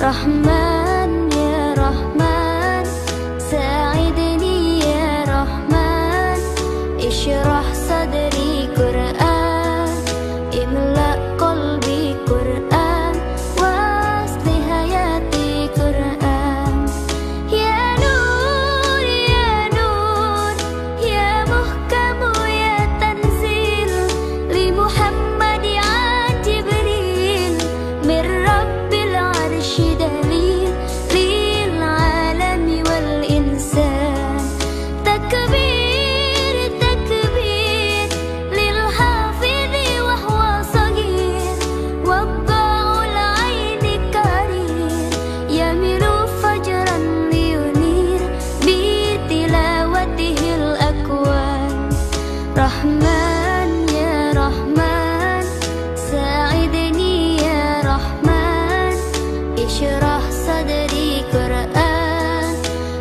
رحمن يا رحمن.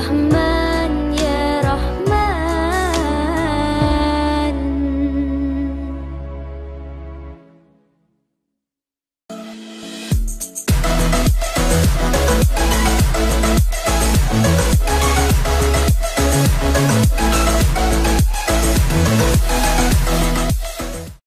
مهما